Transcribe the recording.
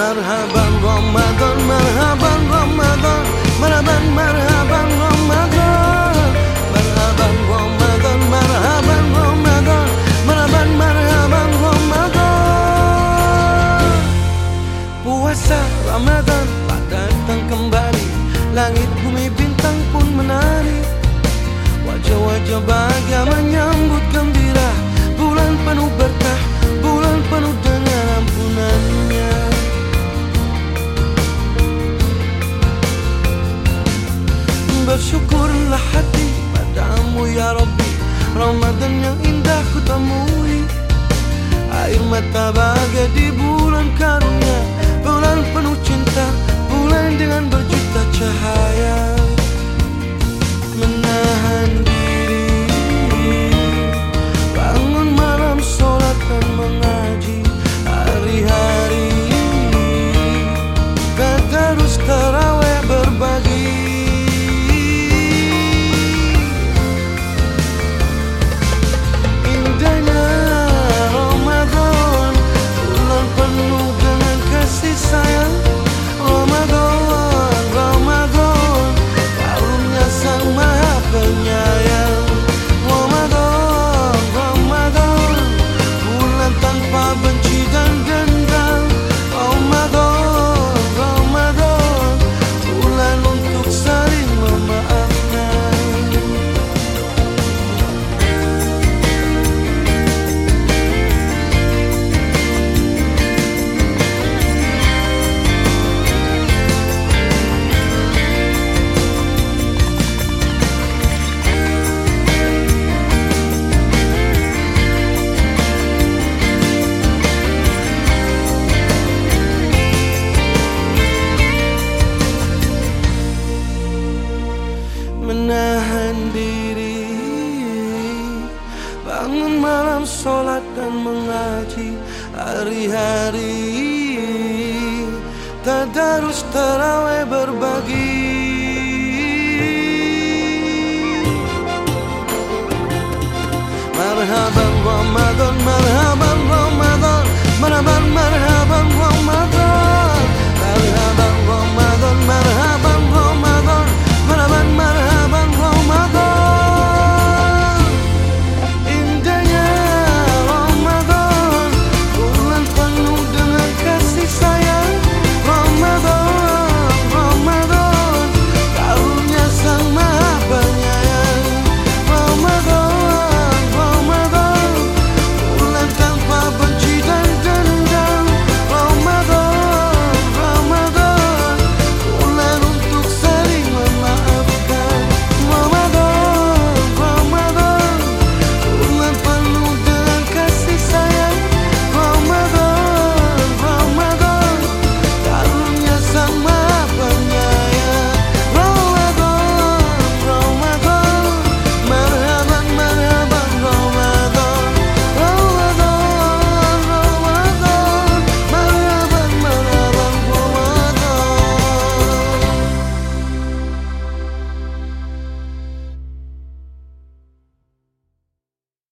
Marhaban Ramadan Marhaban Ramadan. Marhaban Marhaban Ramadan. Marhaban Ramadan Marhaban Ramadan. Marhaban Marhaban Ramadan. Puasa Ramadan datang kembali. Langit bumi bintang pun menari. Wajah-wajah bahagia Bersyukurlah hati padamu ya Rabbi. Ramadan yang indah ku temui. Air mata bahagia di bulan karunia. Bulan penuh cinta Bulan dengan berjuta cahaya Malam sholat dan mengaji Hari-hari. Tadarus terawih berbagi. Marhaban Ramadan, marhaban